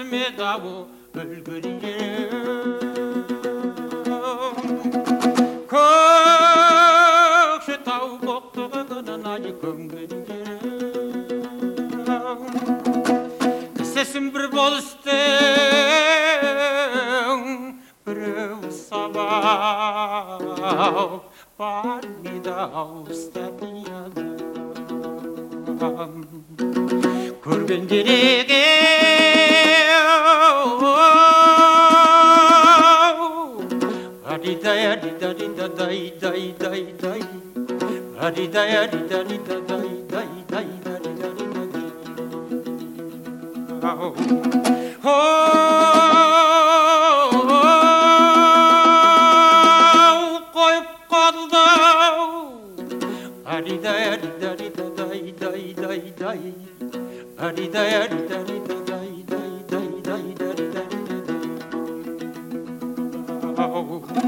сметаву үлгірген көкшетау боқтығынан ай көмген кісісін бір болыстың біреу сабау бар мида ауыста көрген дерек リダヤリダリダダイダイダイダイアリダヤリダリダダイダイダイダリダリダリダアリいヤリだリだダだだいダイだイアだダだいだリだダイ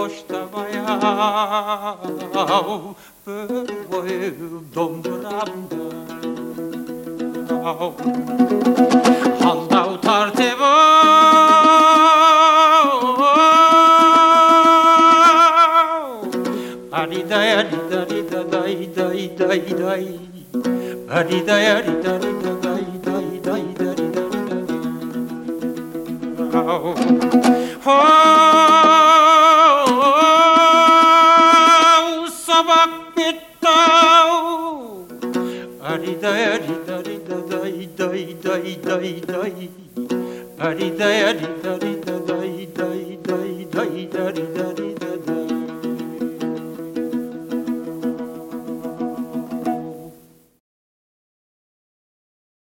buludası ekin karpı Üstünden sekizi buludası cürdün artı Özünde yazda baydın Boşta bayav Bir boyu donduramda Halda utar tebo Arida arida arida dai dai dai dai Arida arida arida dai dai dai dai dai Oh リダヤリダいダダイダイいイダイダイアリダヤリダリダダイ